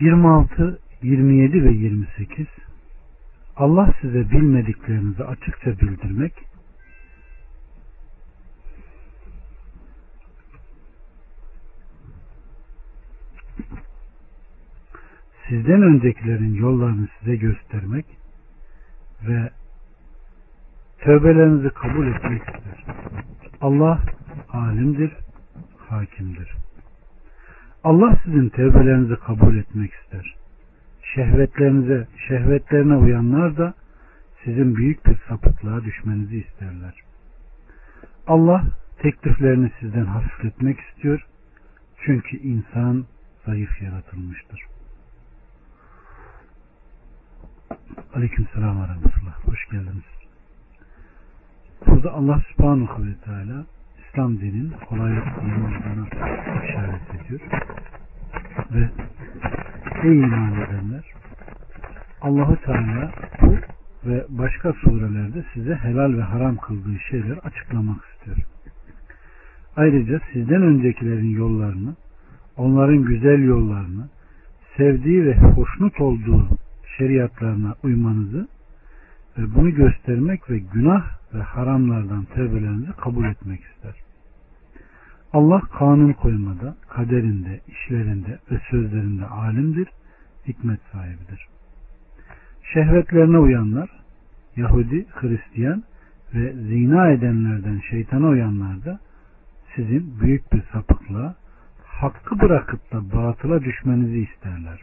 26, 27 ve 28 Allah size bilmediklerinizi açıkça bildirmek sizden öncekilerin yollarını size göstermek ve tövbelerinizi kabul etmek ister. Allah alimdir, hakimdir. Allah sizin tövbelerinizi kabul etmek ister. Şehvetlerinize, şehvetlerine uyanlar da sizin büyük bir sapıklığa düşmenizi isterler. Allah tekliflerini sizden hafifletmek istiyor. Çünkü insan zayıf yaratılmıştır. Aleyküm selam ve rahmetullah. Hoş geldiniz. Burada Allah subhanahu ve teala İslam dinin kolaylık olduğuna işaret ediyor. Ve ey iman edenler Allahu Teala bu ve başka surelerde size helal ve haram kıldığı şeyler açıklamak istiyor. Ayrıca sizden öncekilerin yollarını, onların güzel yollarını, sevdiği ve hoşnut olduğu şeriatlarına uymanızı ve bunu göstermek ve günah ve haramlardan tevbelerinizi kabul etmek ister. Allah kanun koymada, kaderinde, işlerinde ve sözlerinde alimdir, hikmet sahibidir. Şehvetlerine uyanlar, Yahudi, Hristiyan ve zina edenlerden şeytana uyanlar da sizin büyük bir sapıklığa, hakkı bırakıp da batıla düşmenizi isterler.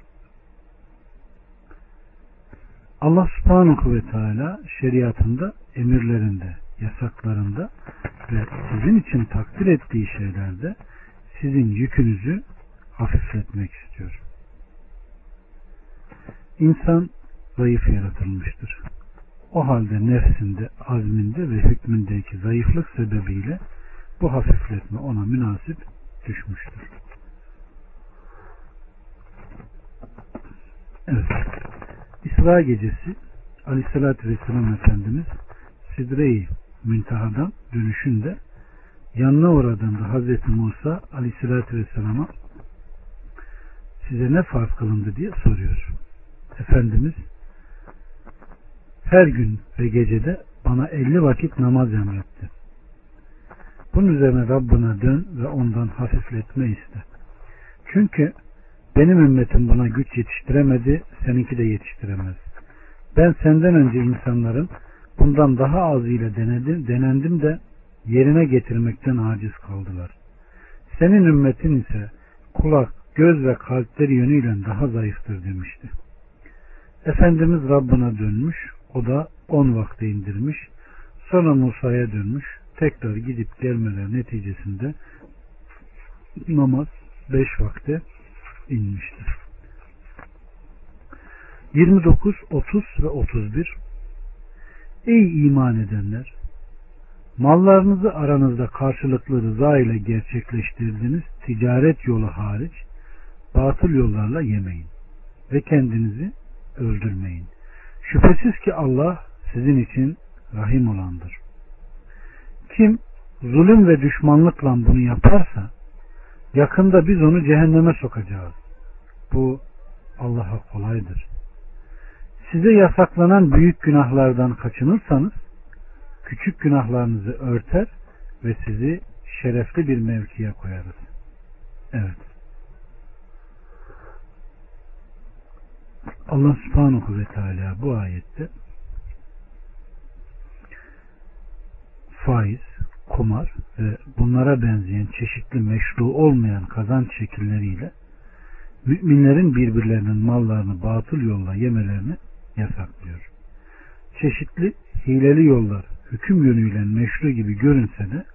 Allah subhanahu ve teala şeriatında, emirlerinde, yasaklarında ve sizin için takdir ettiği şeylerde sizin yükünüzü hafifletmek istiyor. İnsan zayıf yaratılmıştır. O halde nefsinde, azminde ve hükmündeki zayıflık sebebiyle bu hafifletme ona münasip düşmüştür. Evet. İsra gecesi Aleyhisselatü Vesselam Efendimiz Sidre-i Münteha'dan dönüşünde yanına uğradığında Hazreti Musa Aleyhisselatü Vesselam'a size ne farz kılındı diye soruyor. Efendimiz her gün ve gecede bana elli vakit namaz emretti. Bunun üzerine Rabbına dön ve ondan hafifletme iste. Çünkü benim ümmetim buna güç yetiştiremedi, seninki de yetiştiremez. Ben senden önce insanların bundan daha az ile denedim, denendim de yerine getirmekten aciz kaldılar. Senin ümmetin ise kulak, göz ve kalpleri yönüyle daha zayıftır demişti. Efendimiz Rabbına dönmüş, o da on vakte indirmiş, sonra Musa'ya dönmüş, tekrar gidip gelmeler neticesinde namaz beş vakte inmiştir. 29, 30 ve 31 Ey iman edenler! Mallarınızı aranızda karşılıklı rıza ile gerçekleştirdiğiniz ticaret yolu hariç batıl yollarla yemeyin ve kendinizi öldürmeyin. Şüphesiz ki Allah sizin için rahim olandır. Kim zulüm ve düşmanlıkla bunu yaparsa yakında biz onu cehenneme sokacağız. Bu Allah'a kolaydır. Size yasaklanan büyük günahlardan kaçınırsanız küçük günahlarınızı örter ve sizi şerefli bir mevkiye koyarız. Evet. Allah subhanahu ve teala bu ayette faiz, kumar ve bunlara benzeyen çeşitli meşru olmayan kazanç şekilleriyle müminlerin birbirlerinin mallarını batıl yolla yemelerini yasaklıyor. Çeşitli hileli yollar hüküm yönüyle meşru gibi görünse de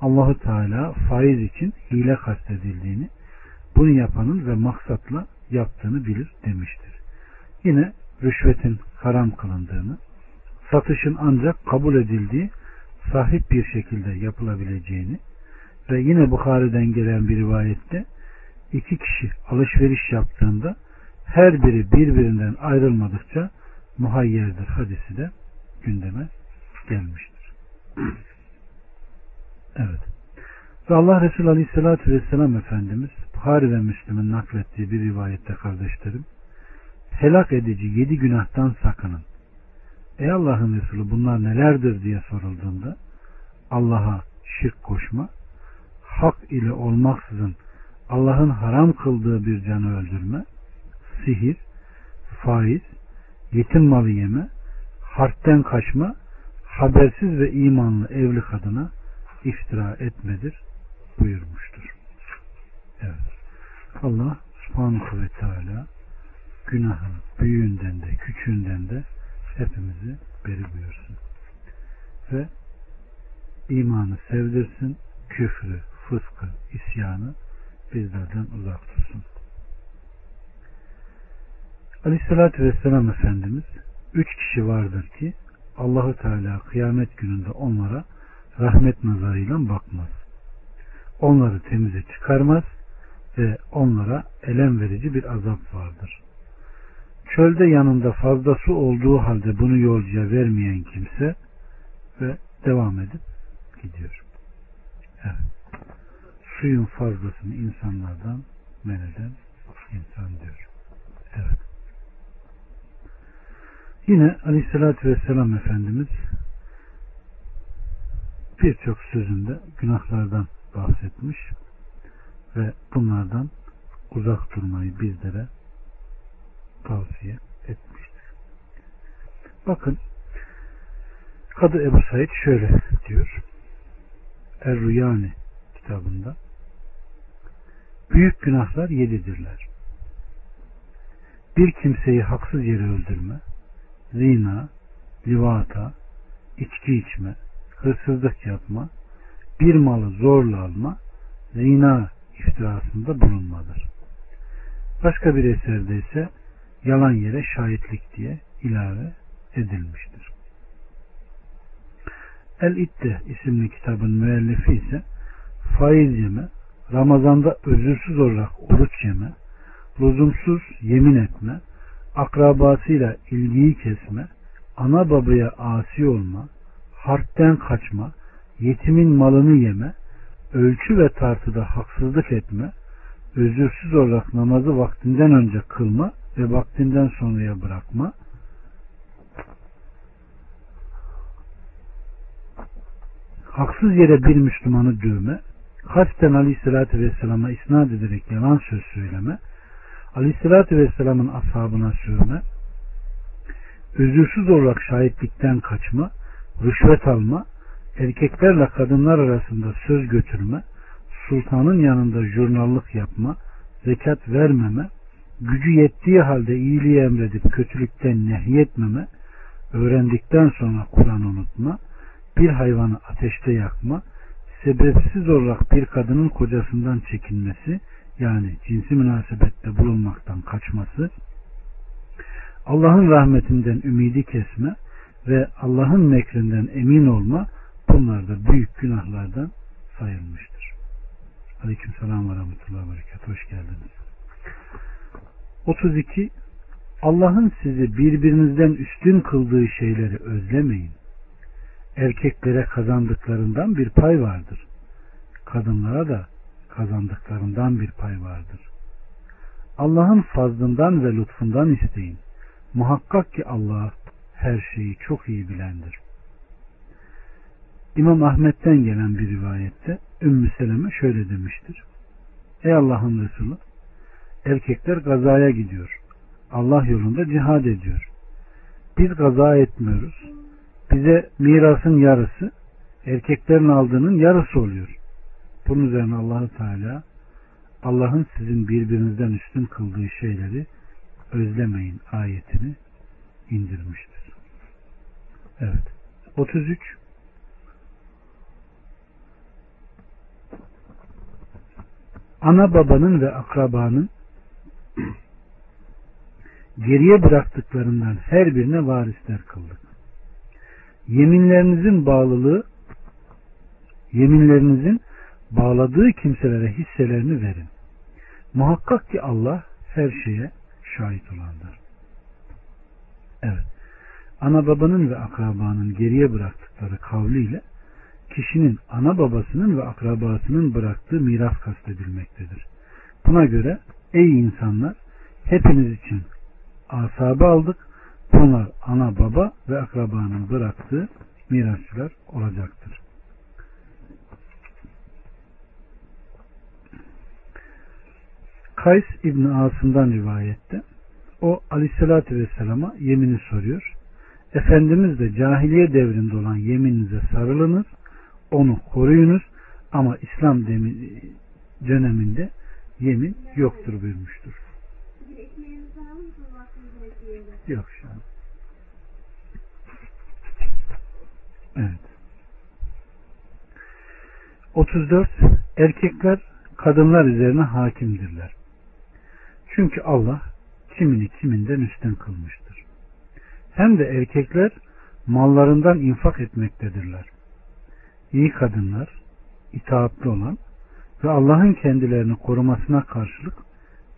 Allahu Teala faiz için hile kastedildiğini, bunu yapanın ve maksatla yaptığını bilir demiştir. Yine rüşvetin haram kılındığını, satışın ancak kabul edildiği sahip bir şekilde yapılabileceğini ve yine Bukhari'den gelen bir rivayette iki kişi alışveriş yaptığında her biri birbirinden ayrılmadıkça muhayyerdir hadisi de gündeme gelmiştir. evet. Ve Allah Resulü Aleyhisselatü Vesselam Efendimiz Buhari ve Müslim'in naklettiği bir rivayette kardeşlerim helak edici yedi günahtan sakının. Ey Allah'ın Resulü bunlar nelerdir diye sorulduğunda Allah'a şirk koşma, hak ile olmaksızın Allah'ın haram kıldığı bir canı öldürme, sihir, faiz, yetim malı yeme, harpten kaçma, habersiz ve imanlı evli kadına iftira etmedir buyurmuştur. Evet. Allah subhanahu ve teala günahın büyüğünden de küçüğünden de hepimizi beri buyursun. Ve imanı sevdirsin, küfrü, fıskı, isyanı bizlerden uzak tutsun. Aleyhissalatü Vesselam Efendimiz üç kişi vardır ki Allahu Teala kıyamet gününde onlara rahmet nazarıyla bakmaz. Onları temize çıkarmaz ve onlara elem verici bir azap vardır. Çölde yanında fazla su olduğu halde bunu yolcuya vermeyen kimse ve devam edip gidiyor. Evet. Suyun fazlasını insanlardan men eden insan diyor. Evet. Yine Aleyhisselatü Vesselam Efendimiz birçok sözünde günahlardan bahsetmiş ve bunlardan uzak durmayı bizlere tavsiye etmiştir. Bakın Kadı Ebu Said şöyle diyor. Er-Rüyani kitabında Büyük günahlar yedidirler. Bir kimseyi haksız yere öldürme, zina, livata, içki içme, hırsızlık yapma, bir malı zorla alma, zina iftirasında bulunmadır. Başka bir eserde ise yalan yere şahitlik diye ilave edilmiştir. El-İtte isimli kitabın müellifi ise faiz yeme, Ramazanda özürsüz olarak oruç yeme, lüzumsuz yemin etme, akrabasıyla ilgiyi kesme, ana babaya asi olma, harpten kaçma, yetimin malını yeme, ölçü ve tartıda haksızlık etme, özürsüz olarak namazı vaktinden önce kılma ve vaktinden sonraya bırakma, haksız yere bir Müslümanı dövme, kasten Aleyhisselatü Vesselam'a isnat ederek yalan söz söyleme, Aleyhisselatü Vesselam'ın ashabına sövme, özürsüz olarak şahitlikten kaçma, rüşvet alma, erkeklerle kadınlar arasında söz götürme, sultanın yanında jurnallık yapma, zekat vermeme, gücü yettiği halde iyiliği emredip kötülükten nehyetmeme, öğrendikten sonra Kur'an unutma, bir hayvanı ateşte yakma, sebepsiz olarak bir kadının kocasından çekinmesi, yani cinsi münasebette bulunmaktan kaçması, Allah'ın rahmetinden ümidi kesme ve Allah'ın mekrinden emin olma bunlar da büyük günahlardan sayılmıştır. Aleyküm selam ve rahmetullahi ve. Hoş geldiniz. 32. Allah'ın sizi birbirinizden üstün kıldığı şeyleri özlemeyin. Erkeklere kazandıklarından bir pay vardır. Kadınlara da kazandıklarından bir pay vardır. Allah'ın fazlından ve lütfundan isteyin. Muhakkak ki Allah her şeyi çok iyi bilendir. İmam Ahmet'ten gelen bir rivayette Ümmü Seleme şöyle demiştir. Ey Allah'ın Resulü erkekler gazaya gidiyor. Allah yolunda cihad ediyor. Biz gaza etmiyoruz. Bize mirasın yarısı erkeklerin aldığının yarısı oluyor. Bunun üzerine allah Teala Allah'ın sizin birbirinizden üstün kıldığı şeyleri özlemeyin ayetini indirmiştir. Evet. 33 Ana babanın ve akrabanın geriye bıraktıklarından her birine varisler kıldık. Yeminlerinizin bağlılığı yeminlerinizin bağladığı kimselere hisselerini verin. Muhakkak ki Allah her şeye şahit olandır. Evet. Ana babanın ve akrabanın geriye bıraktıkları kavliyle kişinin ana babasının ve akrabasının bıraktığı miras kastedilmektedir. Buna göre ey insanlar hepiniz için asabı aldık. Bunlar ana baba ve akrabanın bıraktığı mirasçılar olacaktır. Kays İbni Asım'dan rivayette o aleyhissalatü vesselama yemini soruyor. Efendimiz de cahiliye devrinde olan yemininize sarılınız, onu koruyunuz ama İslam döneminde yemin yoktur buyurmuştur. Yok şu an. Evet. 34. Erkekler kadınlar üzerine hakimdirler. Çünkü Allah kimini kiminden üstün kılmıştır. Hem de erkekler mallarından infak etmektedirler. İyi kadınlar, itaatli olan ve Allah'ın kendilerini korumasına karşılık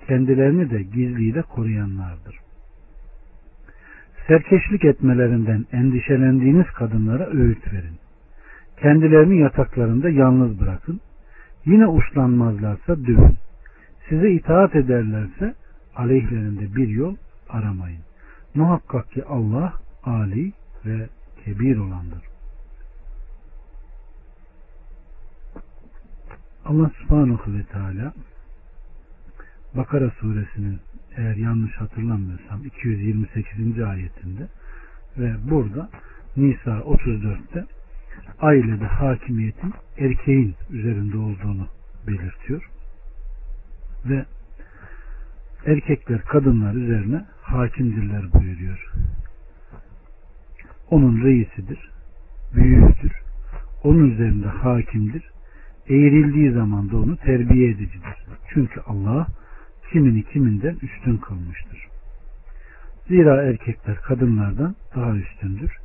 kendilerini de gizliyle koruyanlardır. Serkeşlik etmelerinden endişelendiğiniz kadınlara öğüt verin. Kendilerini yataklarında yalnız bırakın. Yine uçlanmazlarsa dövün. Size itaat ederlerse aleyhlerinde bir yol aramayın. Muhakkak ki Allah Ali ve kebir olandır. Allah subhanahu ve teala Bakara suresinin eğer yanlış hatırlamıyorsam 228. ayetinde ve burada Nisa 34'te ailede hakimiyetin erkeğin üzerinde olduğunu belirtiyor. Ve erkekler kadınlar üzerine hakimdirler buyuruyor. Onun reisidir, büyüğüdür, onun üzerinde hakimdir, eğrildiği zaman da onu terbiye edicidir. Çünkü Allah kimini kiminden üstün kılmıştır. Zira erkekler kadınlardan daha üstündür.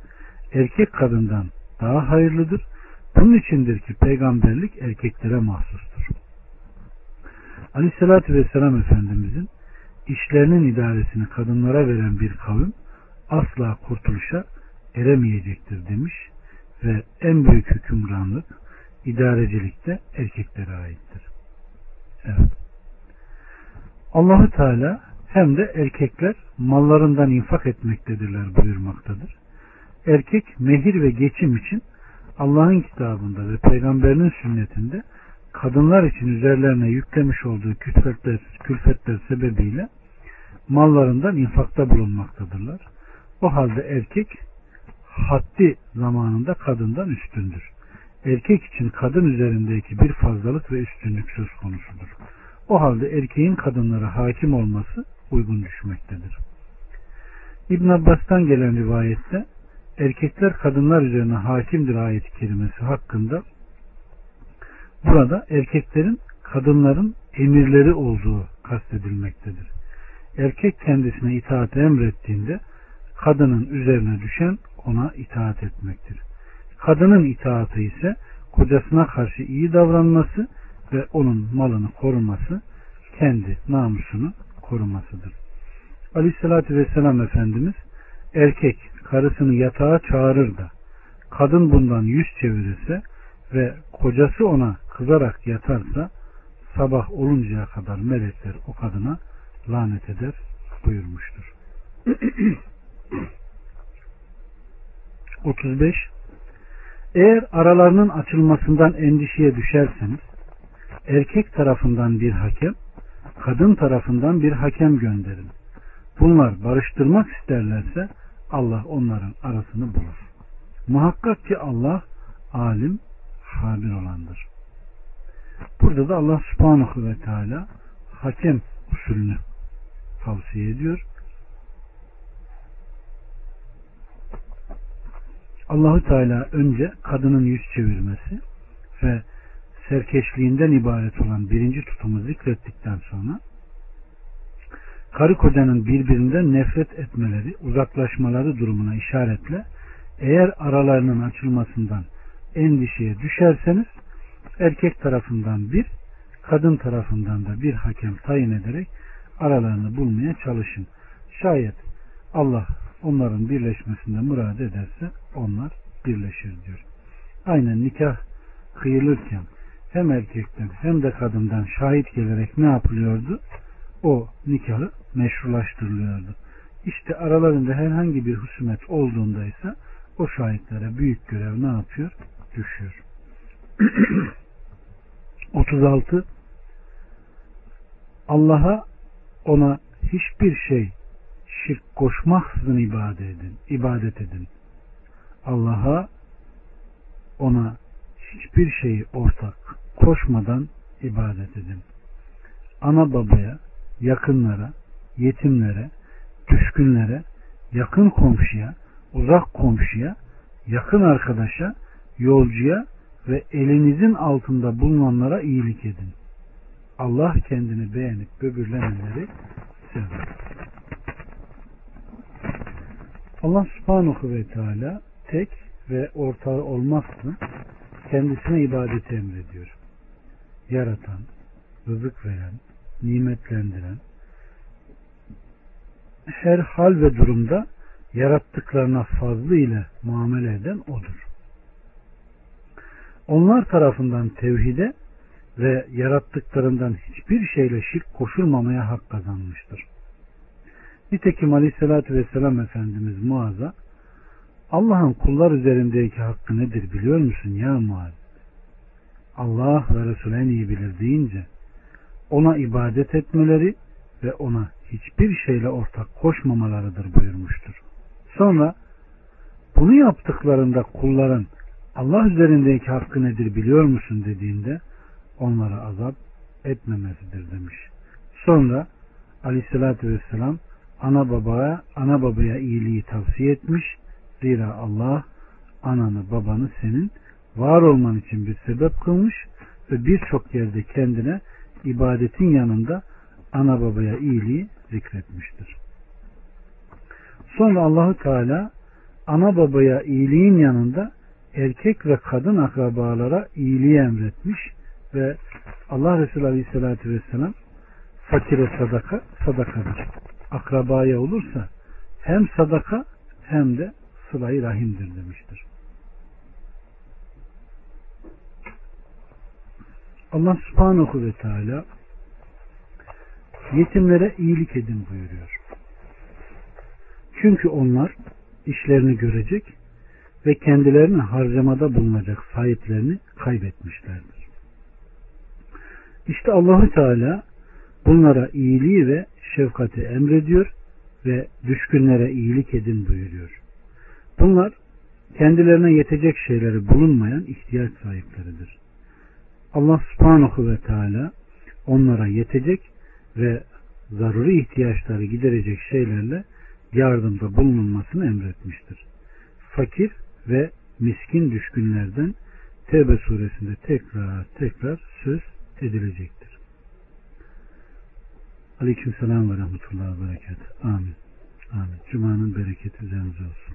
Erkek kadından daha hayırlıdır. Bunun içindir ki peygamberlik erkeklere mahsustur. Aleyhissalatü Vesselam Efendimizin işlerinin idaresini kadınlara veren bir kavim asla kurtuluşa eremeyecektir demiş ve en büyük hükümranlık idarecilikte erkeklere aittir. Evet. Allahü Teala hem de erkekler mallarından infak etmektedirler buyurmaktadır. Erkek mehir ve geçim için Allah'ın kitabında ve peygamberinin sünnetinde kadınlar için üzerlerine yüklemiş olduğu külfetler, külfetler sebebiyle mallarından infakta bulunmaktadırlar. O halde erkek haddi zamanında kadından üstündür. Erkek için kadın üzerindeki bir fazlalık ve üstünlük söz konusudur. O halde erkeğin kadınlara hakim olması uygun düşmektedir. İbn Abbas'tan gelen rivayette erkekler kadınlar üzerine hakimdir ayet-i kerimesi hakkında burada erkeklerin kadınların emirleri olduğu kastedilmektedir. Erkek kendisine itaat emrettiğinde kadının üzerine düşen ona itaat etmektir. Kadının itaatı ise kocasına karşı iyi davranması ve onun malını koruması, kendi namusunu korumasıdır. Aleyhissalatü Vesselam Efendimiz erkek karısını yatağa çağırır da kadın bundan yüz çevirirse ve kocası ona kızarak yatarsa sabah oluncaya kadar melekler o kadına lanet eder buyurmuştur. 35 Eğer aralarının açılmasından endişeye düşerseniz erkek tarafından bir hakem, kadın tarafından bir hakem gönderin. Bunlar barıştırmak isterlerse Allah onların arasını bulur. Muhakkak ki Allah alim, habir olandır. Burada da Allah subhanahu ve teala hakem usulünü tavsiye ediyor. Allahü Teala önce kadının yüz çevirmesi ve serkeşliğinden ibaret olan birinci tutumu zikrettikten sonra karı kocanın birbirinden nefret etmeleri, uzaklaşmaları durumuna işaretle eğer aralarının açılmasından endişeye düşerseniz erkek tarafından bir, kadın tarafından da bir hakem tayin ederek aralarını bulmaya çalışın. Şayet Allah onların birleşmesinde murad ederse onlar birleşir diyor. Aynen nikah kıyılırken hem erkekten hem de kadından şahit gelerek ne yapılıyordu? O nikahı meşrulaştırılıyordu. İşte aralarında herhangi bir husumet olduğunda ise o şahitlere büyük görev ne yapıyor? Düşüyor. 36 Allah'a ona hiçbir şey şirk koşmaksızın ibadet edin. ibadet edin. Allah'a ona hiçbir şeyi ortak koşmadan ibadet edin. Ana babaya, yakınlara, yetimlere, düşkünlere, yakın komşuya, uzak komşuya, yakın arkadaşa, yolcuya ve elinizin altında bulunanlara iyilik edin. Allah kendini beğenip böbürlenenleri sever. Allah subhanahu ve teala tek ve ortağı olmaksızın kendisine ibadeti emrediyor. Yaratan, rızık veren, nimetlendiren, her hal ve durumda yarattıklarına fazlı ile muamele eden odur. Onlar tarafından tevhide ve yarattıklarından hiçbir şeyle şirk koşulmamaya hak kazanmıştır. Nitekim Aleyhisselatü Vesselam Efendimiz Muaz'a Allah'ın kullar üzerindeki hakkı nedir biliyor musun ya Muaz? Allah ve Resulü en iyi bilir deyince ona ibadet etmeleri ve ona hiçbir şeyle ortak koşmamalarıdır buyurmuştur. Sonra bunu yaptıklarında kulların Allah üzerindeki hakkı nedir biliyor musun dediğinde onlara azap etmemesidir demiş. Sonra aleyhissalatü vesselam ana babaya ana babaya iyiliği tavsiye etmiş. Zira Allah ananı babanı senin var olman için bir sebep kılmış ve birçok yerde kendine ibadetin yanında ana babaya iyiliği zikretmiştir. Sonra Allahu Teala ana babaya iyiliğin yanında erkek ve kadın akrabalara iyiliği emretmiş ve Allah Resulü Aleyhisselatü Vesselam fakire sadaka sadakadır. Akrabaya olursa hem sadaka hem de sılayı rahimdir demiştir. Allah subhanahu ve teala yetimlere iyilik edin buyuruyor. Çünkü onlar işlerini görecek ve kendilerine harcamada bulunacak sahiplerini kaybetmişlerdir. İşte Allahu Teala bunlara iyiliği ve şefkati emrediyor ve düşkünlere iyilik edin buyuruyor. Bunlar kendilerine yetecek şeyleri bulunmayan ihtiyaç sahipleridir. Allah subhanahu ve teala onlara yetecek ve zaruri ihtiyaçları giderecek şeylerle yardımda bulunulmasını emretmiştir. Fakir ve miskin düşkünlerden Tevbe suresinde tekrar tekrar söz edilecektir. Aleyküm selam ve rahmetullahi ve berekat. Amin. Amin. Cuma'nın bereketi üzerinize olsun.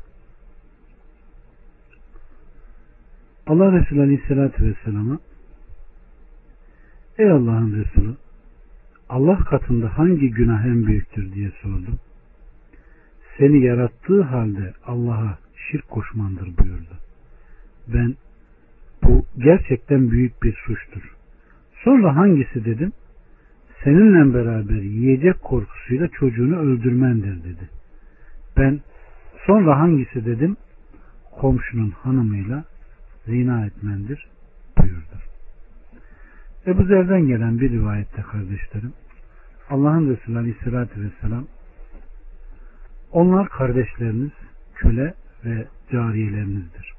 Allah Resulü Aleyhisselatü Vesselam'a Ey Allah'ın Resulü Allah katında hangi günah en büyüktür diye sordum. Seni yarattığı halde Allah'a şirk koşmandır buyurdu. Ben bu gerçekten büyük bir suçtur. Sonra hangisi dedim? Seninle beraber yiyecek korkusuyla çocuğunu öldürmendir dedi. Ben sonra hangisi dedim? Komşunun hanımıyla zina etmendir buyurdu. Ebu Zer'den gelen bir rivayette kardeşlerim Allah'ın Resulü Aleyhisselatü Vesselam onlar kardeşleriniz, köle ve cariyelerinizdir.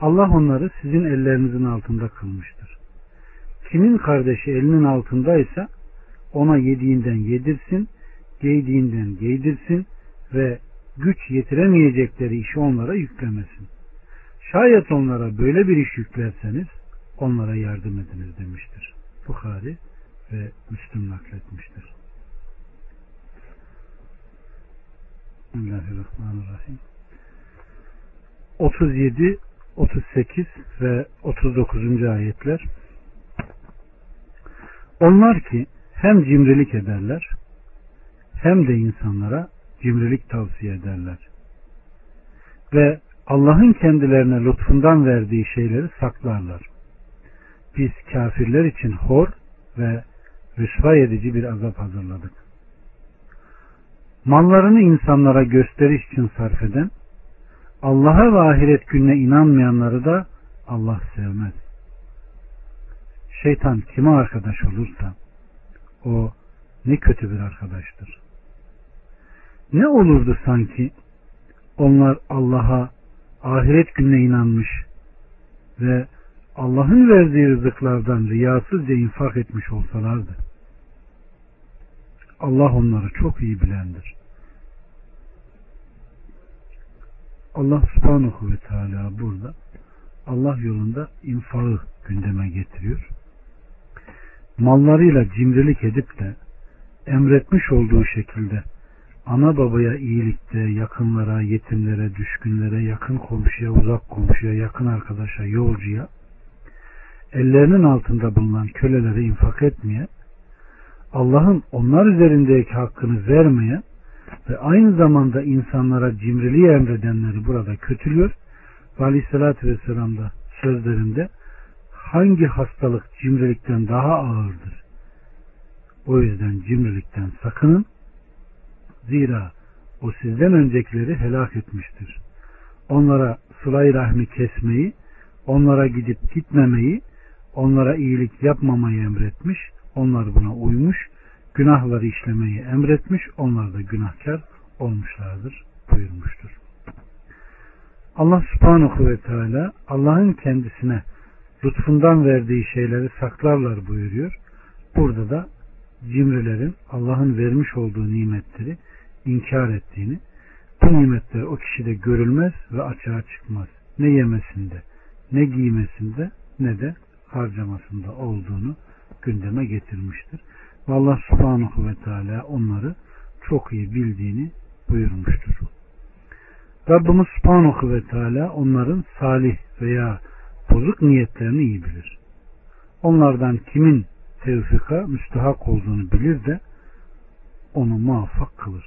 Allah onları sizin ellerinizin altında kılmıştır. Kimin kardeşi elinin altındaysa ona yediğinden yedirsin, giydiğinden giydirsin ve güç yetiremeyecekleri işi onlara yüklemesin. Şayet onlara böyle bir iş yüklerseniz onlara yardım ediniz demiştir. Bukhari ve Müslüm nakletmiştir. Bismillahirrahmanirrahim. 37, 38 ve 39. ayetler Onlar ki hem cimrilik ederler hem de insanlara cimrilik tavsiye ederler. Ve Allah'ın kendilerine lütfundan verdiği şeyleri saklarlar. biz kafirler için hor ve rüsva edici bir azap hazırladık. Mallarını insanlara gösteriş için sarf eden, Allah'a ve ahiret gününe inanmayanları da Allah sevmez. Şeytan kime arkadaş olursa o ne kötü bir arkadaştır. Ne olurdu sanki onlar Allah'a ahiret gününe inanmış ve Allah'ın verdiği rızıklardan riyasızca infak etmiş olsalardı. Allah onları çok iyi bilendir. Allah subhanahu ve teala burada Allah yolunda infağı gündeme getiriyor. Mallarıyla cimrilik edip de emretmiş olduğu şekilde ana babaya iyilikte, yakınlara, yetimlere, düşkünlere, yakın komşuya, uzak komşuya, yakın arkadaşa, yolcuya, ellerinin altında bulunan kölelere infak etmeye, Allah'ın onlar üzerindeki hakkını vermeye ve aynı zamanda insanlara cimriliği emredenleri burada kötülüyor. Ve Aleyhisselatü Vesselam da sözlerinde hangi hastalık cimrilikten daha ağırdır? O yüzden cimrilikten sakının. Zira o sizden öncekileri helak etmiştir. Onlara sılay rahmi kesmeyi, onlara gidip gitmemeyi, onlara iyilik yapmamayı emretmiş, onlar buna uymuş, günahları işlemeyi emretmiş, onlar da günahkar olmuşlardır buyurmuştur. Allah subhanahu ve teala Allah'ın kendisine lütfundan verdiği şeyleri saklarlar buyuruyor. Burada da cimrilerin Allah'ın vermiş olduğu nimetleri inkar ettiğini, bu nimetler o kişide görülmez ve açığa çıkmaz. Ne yemesinde, ne giymesinde, ne de harcamasında olduğunu gündeme getirmiştir. Allah subhanahu ve teala onları çok iyi bildiğini buyurmuştur. Rabbimiz subhanahu ve teala onların salih veya bozuk niyetlerini iyi bilir. Onlardan kimin tevfika müstahak olduğunu bilir de onu muvaffak kılır.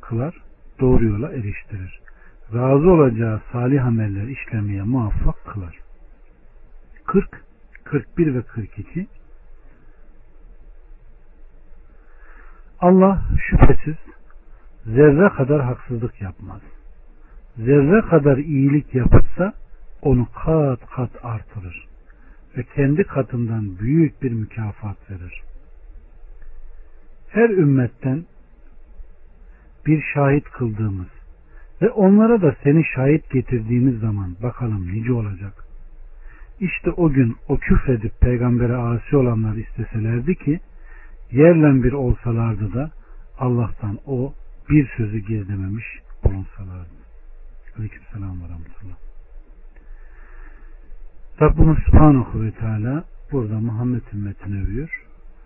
Kılar, doğru yola eriştirir. Razı olacağı salih ameller işlemeye muvaffak kılar. 40, 41 ve 42 Allah şüphesiz zerre kadar haksızlık yapmaz. Zerre kadar iyilik yapılsa onu kat kat artırır ve kendi katından büyük bir mükafat verir. Her ümmetten bir şahit kıldığımız ve onlara da seni şahit getirdiğimiz zaman bakalım nice olacak. İşte o gün o küfredip peygambere asi olanlar isteselerdi ki yerlen bir olsalardı da Allah'tan o bir sözü gizlememiş bulunsalardı. Aleyküm selam ve rahmetullah. Rabbimiz Subhanahu ve Teala burada Muhammed ümmetini övüyor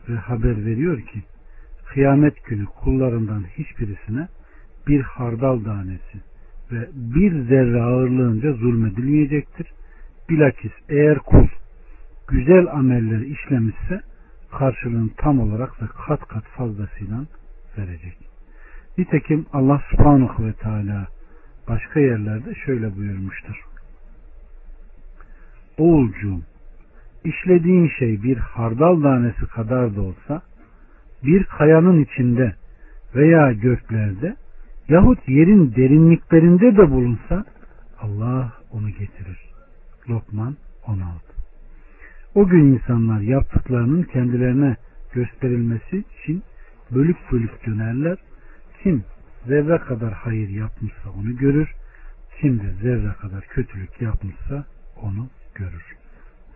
ve haber veriyor ki kıyamet günü kullarından hiçbirisine bir hardal tanesi ve bir zerre ağırlığınca zulmedilmeyecektir. Bilakis eğer kul güzel ameller işlemişse karşılığını tam olarak ve kat kat fazlasıyla verecek. Nitekim Allah subhanahu ve teala başka yerlerde şöyle buyurmuştur. Oğulcuğum işlediğin şey bir hardal tanesi kadar da olsa bir kayanın içinde veya göklerde yahut yerin derinliklerinde de bulunsa Allah onu getirir. Lokman 16 O gün insanlar yaptıklarının kendilerine gösterilmesi için bölük bölük dönerler. Kim zerre kadar hayır yapmışsa onu görür. Kim de zerre kadar kötülük yapmışsa onu görür.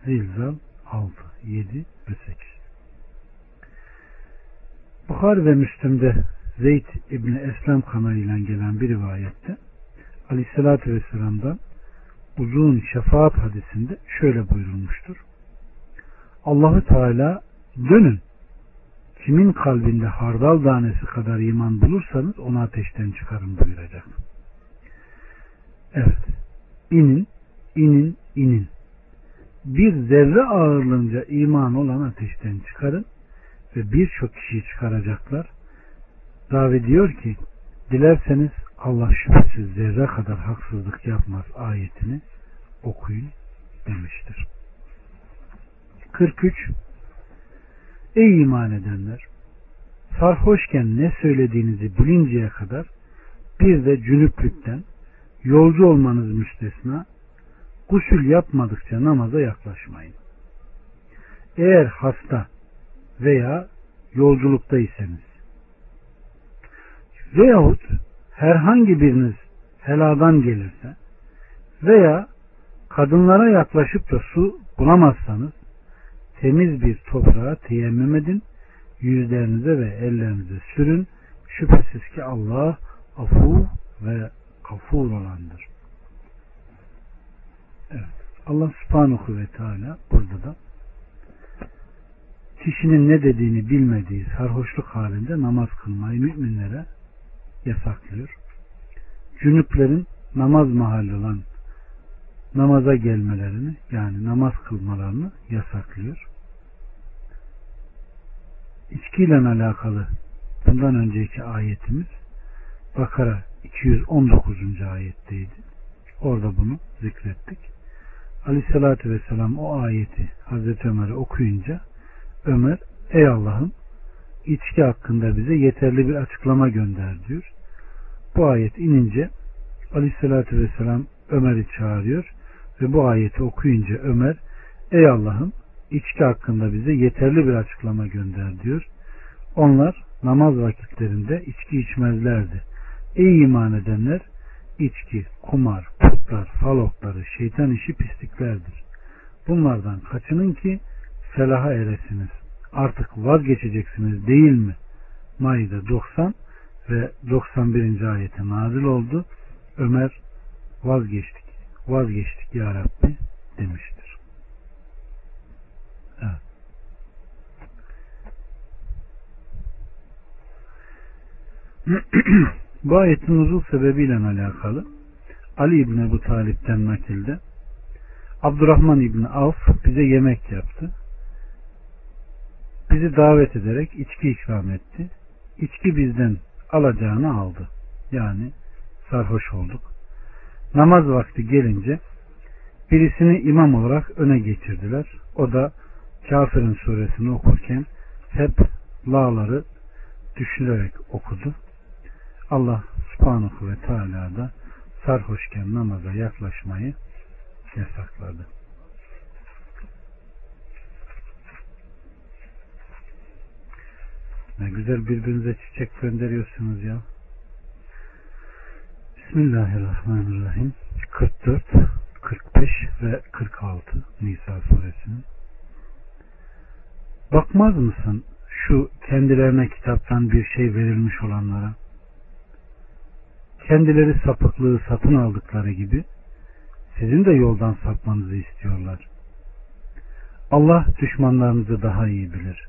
Zilzal 6, 7 ve 8 Bukhar ve Müslim'de Zeyd İbni Eslem kanalıyla gelen bir rivayette Aleyhisselatü Vesselam'dan uzun şefaat hadisinde şöyle buyurulmuştur. Allahu Teala dönün kimin kalbinde hardal tanesi kadar iman bulursanız onu ateşten çıkarın buyuracak. Evet. inin, inin, inin. Bir zerre ağırlığınca iman olan ateşten çıkarın ve birçok kişiyi çıkaracaklar. Ravi diyor ki dilerseniz Allah şüphesiz zerre kadar haksızlık yapmaz ayetini okuyun demiştir. 43 Ey iman edenler! Sarhoşken ne söylediğinizi bilinceye kadar bir de cünüplükten yolcu olmanız müstesna gusül yapmadıkça namaza yaklaşmayın. Eğer hasta veya yolculuktaysanız veyahut herhangi biriniz heladan gelirse veya kadınlara yaklaşıp da su bulamazsanız temiz bir toprağa teyemmüm edin, yüzlerinize ve ellerinize sürün. Şüphesiz ki Allah afu ve kafur olandır. Evet. Allah subhanahu ve teala burada da kişinin ne dediğini bilmediği sarhoşluk halinde namaz kılmayı müminlere yasaklıyor. Cünüplerin namaz mahalli olan namaza gelmelerini yani namaz kılmalarını yasaklıyor. İçkiyle alakalı bundan önceki ayetimiz Bakara 219. ayetteydi. Orada bunu zikrettik. Aleyhissalatü vesselam o ayeti Hazreti Ömer'e okuyunca Ömer ey Allah'ım içki hakkında bize yeterli bir açıklama gönder diyor. Bu ayet inince Aleyhissalatü vesselam Ömer'i çağırıyor ve bu ayeti okuyunca Ömer ey Allah'ım içki hakkında bize yeterli bir açıklama gönder diyor. Onlar namaz vakitlerinde içki içmezlerdi. Ey iman edenler içki, kumar, putlar, falokları, şeytan işi pisliklerdir. Bunlardan kaçının ki felaha eresiniz. Artık vazgeçeceksiniz değil mi? Maide 90 ve 91. ayete nazil oldu. Ömer vazgeçtik, vazgeçtik ya Rabbi demiştir. Evet. Bu ayetin uzun sebebiyle alakalı Ali İbni Ebu Talip'ten nakilde Abdurrahman İbni Avf bize yemek yaptı. Bizi davet ederek içki ikram etti. İçki bizden alacağını aldı. Yani sarhoş olduk. Namaz vakti gelince birisini imam olarak öne geçirdiler. O da kafirin suresini okurken hep la'ları düşünerek okudu. Allah subhanahu ve teala da sarhoşken namaza yaklaşmayı yasakladı. Ne güzel birbirinize çiçek gönderiyorsunuz ya. Bismillahirrahmanirrahim. 44, 45 ve 46 Nisa suresinin. Bakmaz mısın şu kendilerine kitaptan bir şey verilmiş olanlara? Kendileri sapıklığı satın aldıkları gibi sizin de yoldan sapmanızı istiyorlar. Allah düşmanlarınızı daha iyi bilir.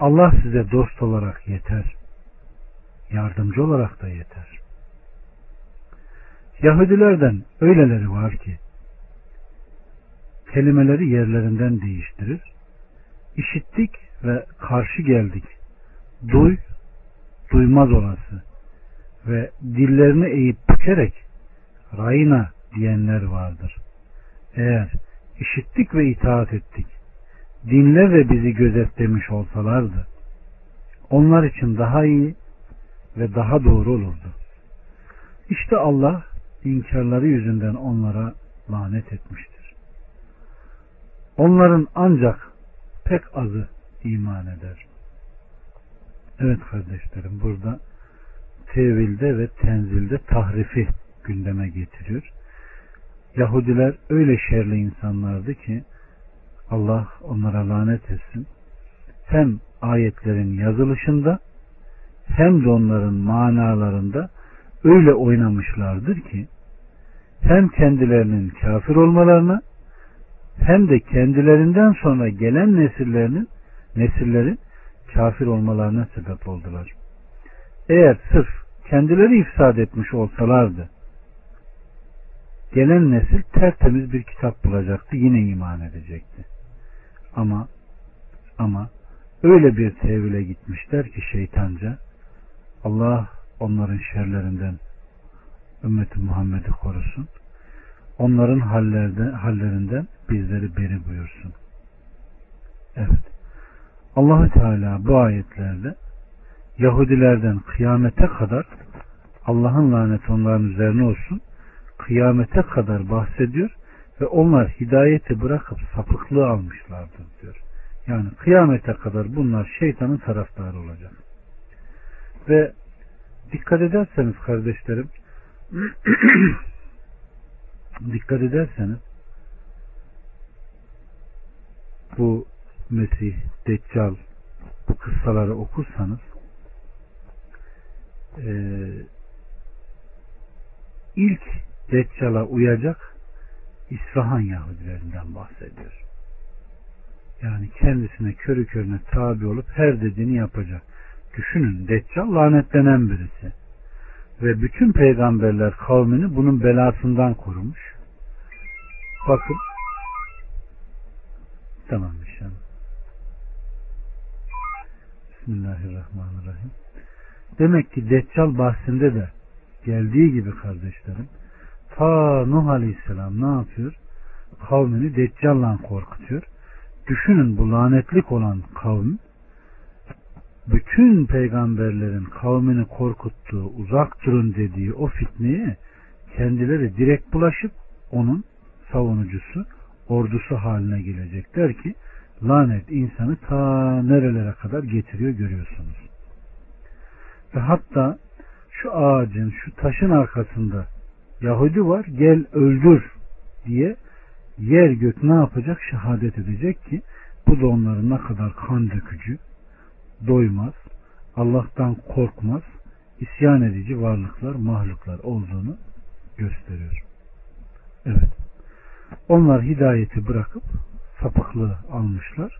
Allah size dost olarak yeter. Yardımcı olarak da yeter. Yahudilerden öyleleri var ki kelimeleri yerlerinden değiştirir. İşittik ve karşı geldik. Duy, duymaz olası ve dillerini eğip bükerek rayına diyenler vardır. Eğer işittik ve itaat ettik, dinle ve bizi gözetlemiş olsalardı, onlar için daha iyi ve daha doğru olurdu. İşte Allah inkarları yüzünden onlara lanet etmiştir. Onların ancak pek azı iman eder. Evet kardeşlerim burada tevilde ve tenzilde tahrifi gündeme getiriyor. Yahudiler öyle şerli insanlardı ki Allah onlara lanet etsin. Hem ayetlerin yazılışında hem de onların manalarında öyle oynamışlardır ki hem kendilerinin kafir olmalarına hem de kendilerinden sonra gelen nesillerinin nesillerin kafir olmalarına sebep oldular. Eğer sırf kendileri ifsad etmiş olsalardı gelen nesil tertemiz bir kitap bulacaktı yine iman edecekti. Ama ama öyle bir tevhile gitmişler ki şeytanca Allah onların şerlerinden ümmeti Muhammed'i korusun. Onların hallerde, hallerinden bizleri beri buyursun. Evet. Allahü Teala bu ayetlerde Yahudilerden kıyamete kadar Allah'ın laneti onların üzerine olsun kıyamete kadar bahsediyor ve onlar hidayeti bırakıp sapıklığı almışlardır diyor. Yani kıyamete kadar bunlar şeytanın taraftarı olacak. Ve dikkat ederseniz kardeşlerim dikkat ederseniz bu Mesih, Deccal bu kıssaları okursanız e, ilk Deccal'a uyacak İsfahan Yahudilerinden bahsediyor. Yani kendisine körü körüne tabi olup her dediğini yapacak. Düşünün Deccal lanetlenen birisi. Ve bütün peygamberler kavmini bunun belasından korumuş. Bakın tamam inşallah. Bismillahirrahmanirrahim. Demek ki Deccal bahsinde de geldiği gibi kardeşlerim ta Nuh Aleyhisselam ne yapıyor? Kavmini Deccal'la korkutuyor. Düşünün bu lanetlik olan kavim bütün peygamberlerin kavmini korkuttuğu, uzak durun dediği o fitneye kendileri direkt bulaşıp onun savunucusu, ordusu haline gelecekler ki lanet insanı ta nerelere kadar getiriyor görüyorsunuz. Ve hatta şu ağacın, şu taşın arkasında Yahudi var gel öldür diye yer gök ne yapacak? Şehadet edecek ki bu da onların ne kadar kan dökücü, doymaz, Allah'tan korkmaz, isyan edici varlıklar, mahluklar olduğunu gösteriyor. Evet. Onlar hidayeti bırakıp sapıklığı almışlar.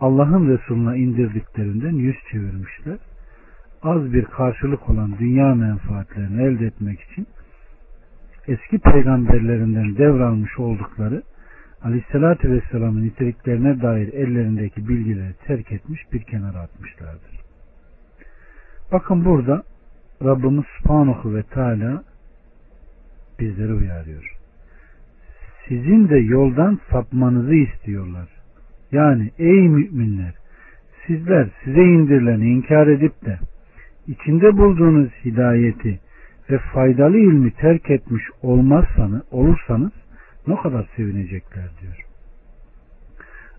Allah'ın Resulüne indirdiklerinden yüz çevirmişler. Az bir karşılık olan dünya menfaatlerini elde etmek için eski peygamberlerinden devralmış oldukları Aleyhisselatü Vesselam'ın niteliklerine dair ellerindeki bilgileri terk etmiş bir kenara atmışlardır. Bakın burada Rabbimiz Subhanahu ve Teala bizleri uyarıyor. Sizin de yoldan sapmanızı istiyorlar. Yani ey müminler sizler size indirileni inkar edip de içinde bulduğunuz hidayeti ve faydalı ilmi terk etmiş olmazsanız, olursanız ne kadar sevinecekler diyor.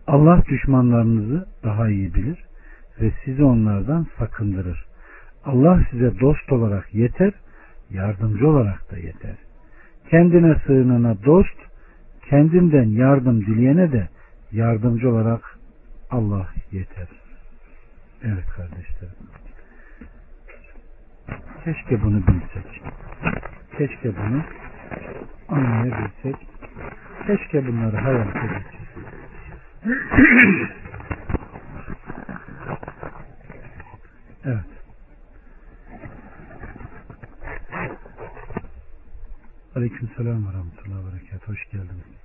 Allah düşmanlarınızı daha iyi bilir ve sizi onlardan sakındırır. Allah size dost olarak yeter, yardımcı olarak da yeter. Kendine sığınana dost, kendinden yardım dileyene de yardımcı olarak Allah yeter. Evet kardeşlerim. Keşke bunu bilsek. Keşke bunu anlayabilsek. Keşke bunları hayal edebilsek. evet. Aleyküm selam ve rahmetullahi ve berekat. Hoş geldiniz.